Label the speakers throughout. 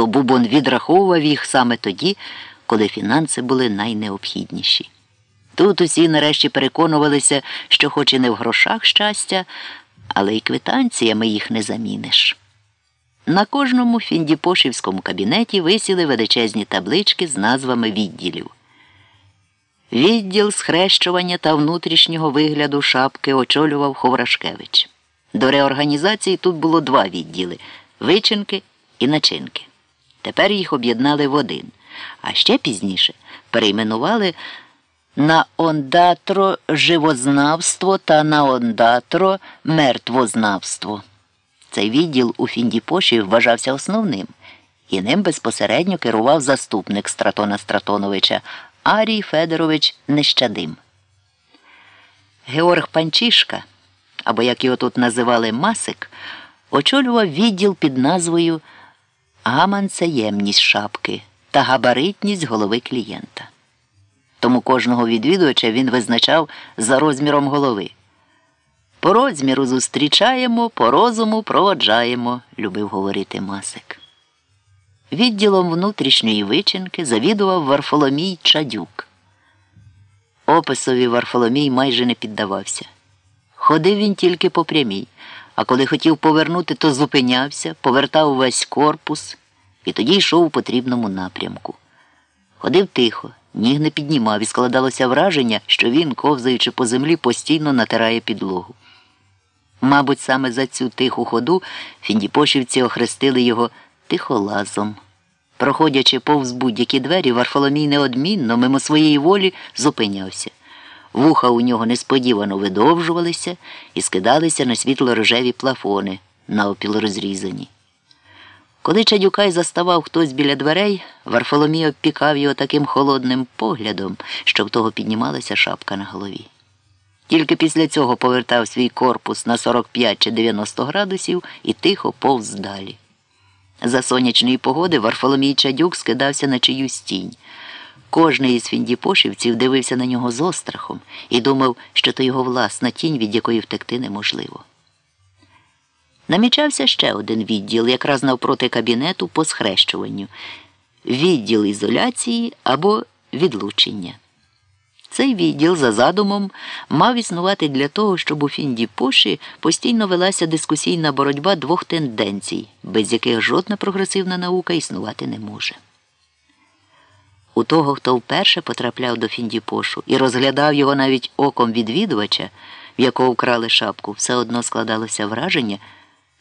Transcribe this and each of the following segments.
Speaker 1: то Бубон відраховував їх саме тоді, коли фінанси були найнеобхідніші. Тут усі нарешті переконувалися, що хоч і не в грошах щастя, але й квитанціями їх не заміниш. На кожному фіндіпошівському кабінеті висіли величезні таблички з назвами відділів. Відділ схрещування та внутрішнього вигляду шапки очолював Ховрашкевич. До реорганізації тут було два відділи вичинки і начинки. Тепер їх об'єднали в один, а ще пізніше перейменували на ондатро живознавство та на ондатро мертвознавство. Цей відділ у Фіндіпоші вважався основним, і ним безпосередньо керував заступник Стратона Стратоновича Арій Федорович Нещадим. Георг Панчишка, або як його тут називали Масик, очолював відділ під назвою Гаманцеємність шапки та габаритність голови клієнта. Тому кожного відвідувача він визначав за розміром голови. По розміру зустрічаємо, по розуму проводжаємо, любив говорити Масик. Відділом внутрішньої вичинки завідував Варфоломій Чадюк. Описові Варфоломій майже не піддавався. Ходив він тільки по прямій, а коли хотів повернути, то зупинявся, повертав весь корпус і тоді йшов у потрібному напрямку. Ходив тихо, ніг не піднімав і складалося враження, що він, ковзаючи по землі, постійно натирає підлогу. Мабуть, саме за цю тиху ходу фіндіпошівці охрестили його тихолазом. Проходячи повз будь-які двері, Варфоломій неодмінно, мимо своєї волі, зупинявся. Вуха у нього несподівано видовжувалися і скидалися на світло рожеві плафони, навпіл розрізані. Коли Чадюкай заставав хтось біля дверей, Варфоломій обпікав його таким холодним поглядом, що в того піднімалася шапка на голові. Тільки після цього повертав свій корпус на 45 чи 90 градусів і тихо повз далі. За сонячної погоди Варфоломій Чадюк скидався на чиюсь тінь. Кожний із фіндіпошівців дивився на нього з острахом і думав, що то його власна тінь, від якої втекти неможливо. Намічався ще один відділ, якраз навпроти кабінету по схрещуванню відділ ізоляції або відлучення. Цей відділ за задумом мав існувати для того, щоб у Фіндіпоші постійно велася дискусійна боротьба двох тенденцій, без яких жодна прогресивна наука існувати не може. У того, хто вперше потрапляв до Фіндіпошу і розглядав його навіть оком відвідувача, в якого вкрали шапку, все одно складалося враження,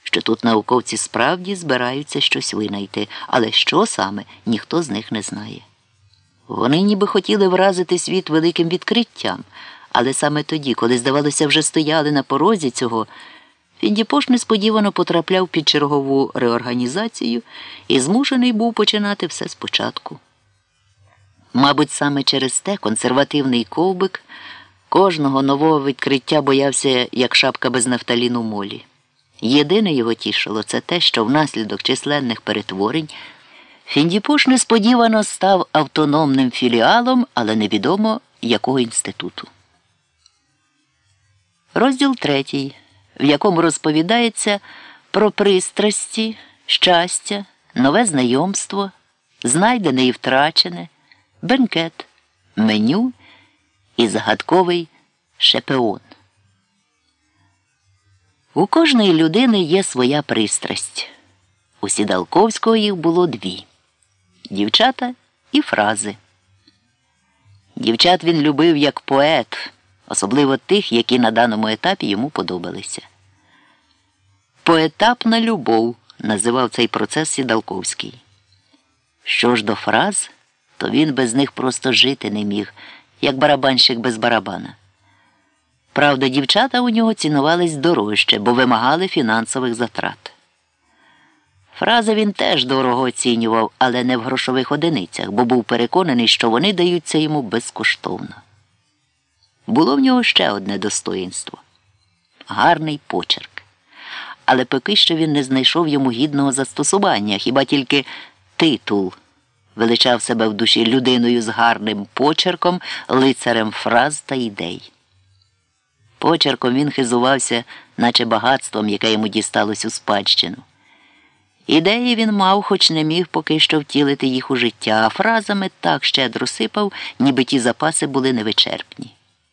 Speaker 1: що тут науковці справді збираються щось винайти, але що саме ніхто з них не знає. Вони ніби хотіли вразити світ великим відкриттям, але саме тоді, коли, здавалося, вже стояли на порозі цього, Фіндіпош несподівано потрапляв під чергову реорганізацію і змушений був починати все спочатку. Мабуть, саме через те консервативний ковбик кожного нового відкриття боявся, як шапка без нафталіну молі. Єдине його тішило це те, що внаслідок численних перетворень. Фіндіпош несподівано став автономним філіалом, але невідомо якого інституту. Розділ третій, в якому розповідається про пристрасті, щастя, нове знайомство, знайдене і втрачене, бенкет, меню і загадковий шепеон. У кожної людини є своя пристрасть. У Сідалковського їх було дві дівчата і фрази. Дівчат він любив як поет, особливо тих, які на даному етапі йому подобалися. Поетапна любов називав цей процес Сідалковський. Що ж до фраз, то він без них просто жити не міг, як барабанщик без барабана. Правда, дівчата у нього цінувались дорожче, бо вимагали фінансових затрат. Фрази він теж дорого оцінював, але не в грошових одиницях, бо був переконаний, що вони даються йому безкоштовно. Було в нього ще одне достоїнство гарний почерк. Але поки що він не знайшов йому гідного застосування, хіба тільки титул величав себе в душі людиною з гарним почерком, лицарем фраз та ідей. Почерком він хизувався, наче багатством, яке йому дісталось у спадщину. Ідеї він мав, хоч не міг поки що втілити їх у життя, а фразами так щедро сипав, ніби ті запаси були невичерпні.